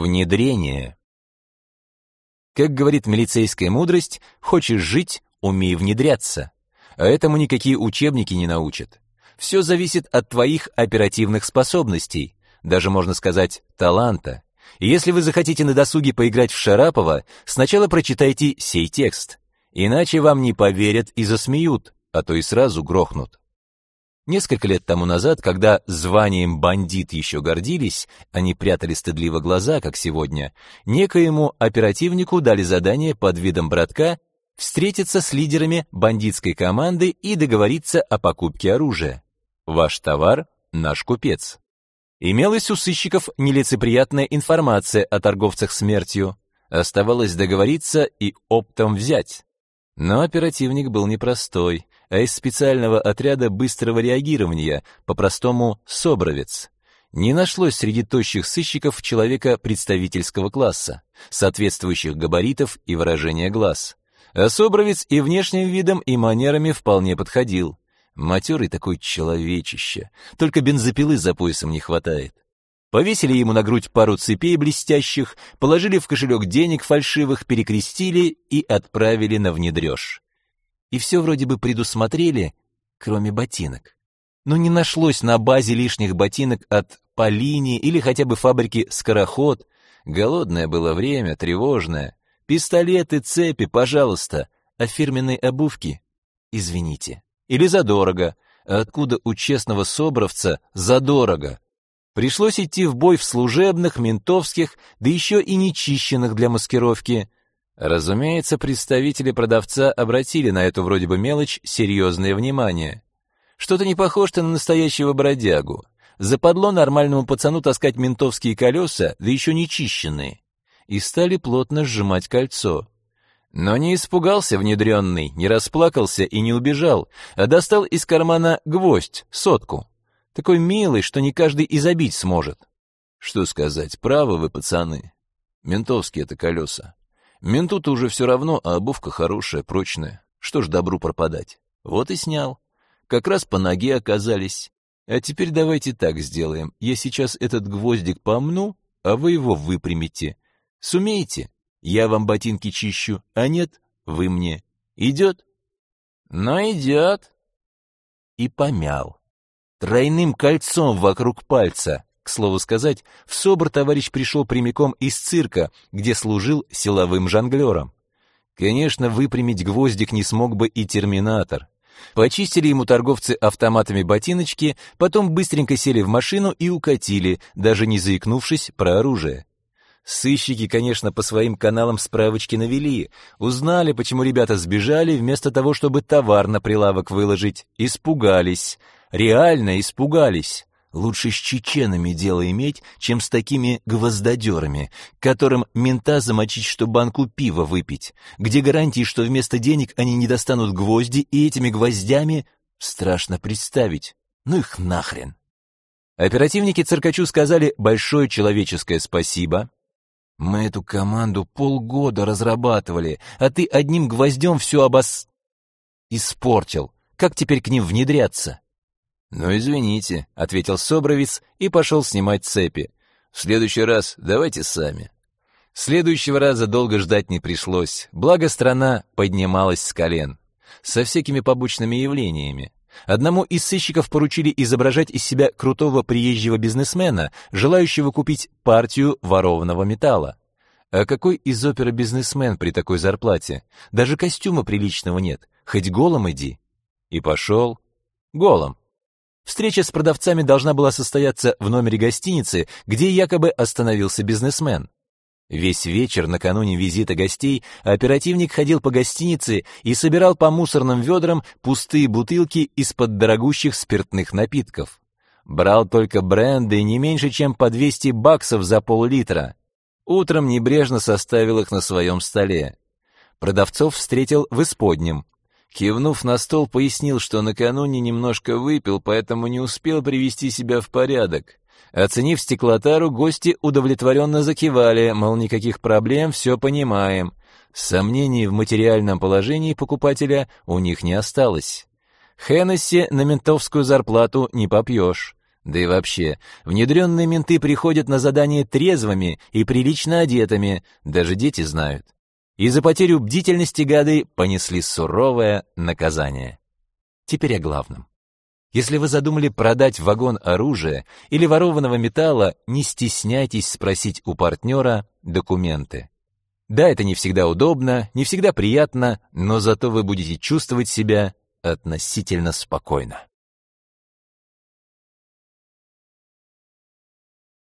Внедрение. Как говорит милицейская мудрость, хочешь жить умей внедряться. А этому никакие учебники не научат. Все зависит от твоих оперативных способностей, даже можно сказать, таланта. И если вы захотите на досуге поиграть в Шарапова, сначала прочитайте сей текст. Иначе вам не поверят и засмеют, а то и сразу грохнут. Несколько лет тому назад, когда званием бандит еще гордились, они прятали стыдливо глаза, как сегодня, некоему оперативнику дали задание под видом братка встретиться с лидерами бандитской команды и договориться о покупке оружия. Ваш товар — наш купец. Имелась у сыщиков нелицеприятная информация о торговцах смертью. Оставалось договориться и оптом взять. Но оперативник был непростой, а из специального отряда быстрого реагирования, по-простому «Собровец». Не нашлось среди тощих сыщиков человека представительского класса, соответствующих габаритов и выражения глаз. А Собровец и внешним видом, и манерами вполне подходил. Матерый такой человечище, только бензопилы за поясом не хватает. Повесили ему на грудь пару цепей блестящих, положили в кошелек денег фальшивых, перекрестили и отправили на внедреж. И все вроде бы предусмотрели, кроме ботинок. Но не нашлось на базе лишних ботинок от Полини или хотя бы фабрики «Скороход». Голодное было время, тревожное. Пистолеты, цепи, пожалуйста, а фирменной обувки? Извините. Или задорого. А откуда у честного собровца задорого? Пришлось идти в бой в служебных, ментовских, да еще и нечищенных для маскировки. Разумеется, представители продавца обратили на эту вроде бы мелочь серьезное внимание. Что-то не похож ты на настоящего бродягу. Западло нормальному пацану таскать ментовские колеса, да еще нечищенные и стали плотно сжимать кольцо. Но не испугался внедренный, не расплакался и не убежал, а достал из кармана гвоздь, сотку. Такой милый, что не каждый и забить сможет. Что сказать, правы вы, пацаны. Ментовские это колеса. Менту-то уже все равно, а обувка хорошая, прочная. Что ж добру пропадать? Вот и снял. Как раз по ноге оказались. А теперь давайте так сделаем. Я сейчас этот гвоздик помну, а вы его выпрямите. Сумеете? Я вам ботинки чищу, а нет, вы мне. Идет? Но идет. И помял. Тройным кольцом вокруг пальца. К слову сказать, в СОБР товарищ пришел прямиком из цирка, где служил силовым жонглером. Конечно, выпрямить гвоздик не смог бы и терминатор. Почистили ему торговцы автоматами ботиночки, потом быстренько сели в машину и укатили, даже не заикнувшись про оружие. Сыщики, конечно, по своим каналам справочки навели, узнали, почему ребята сбежали, вместо того, чтобы товар на прилавок выложить. Испугались. Реально испугались. Лучше с чеченами дело иметь, чем с такими гвоздодерами, которым мента замочить, что банку пива выпить, где гарантии, что вместо денег они не достанут гвозди, и этими гвоздями страшно представить. Ну их нахрен. Оперативники циркачу сказали большое человеческое спасибо, мы эту команду полгода разрабатывали, а ты одним гвоздем все обос... испортил. Как теперь к ним внедряться? Ну, извините, ответил Собровец и пошел снимать цепи. В следующий раз давайте сами. Следующего раза долго ждать не пришлось, благо страна поднималась с колен. Со всякими побочными явлениями. Одному из сыщиков поручили изображать из себя крутого приезжего бизнесмена, желающего купить партию ворованного металла. А какой из оперы бизнесмен при такой зарплате? Даже костюма приличного нет, хоть голым иди. И пошел голым. Встреча с продавцами должна была состояться в номере гостиницы, где якобы остановился бизнесмен. Весь вечер накануне визита гостей оперативник ходил по гостинице и собирал по мусорным ведрам пустые бутылки из-под дорогущих спиртных напитков. Брал только бренды не меньше, чем по 200 баксов за пол-литра. Утром небрежно составил их на своем столе. Продавцов встретил в исподнем. Кивнув на стол, пояснил, что накануне немножко выпил, поэтому не успел привести себя в порядок. Оценив стеклотару, гости удовлетворенно закивали, мол, никаких проблем, все понимаем. Сомнений в материальном положении покупателя у них не осталось. Хеннесси на ментовскую зарплату не попьешь. Да и вообще, внедренные менты приходят на задание трезвыми и прилично одетыми, даже дети знают. И за потерю бдительности гады понесли суровое наказание. Теперь о главном. Если вы задумали продать вагон оружия или ворованного металла, не стесняйтесь спросить у партнера документы. Да, это не всегда удобно, не всегда приятно, но зато вы будете чувствовать себя относительно спокойно.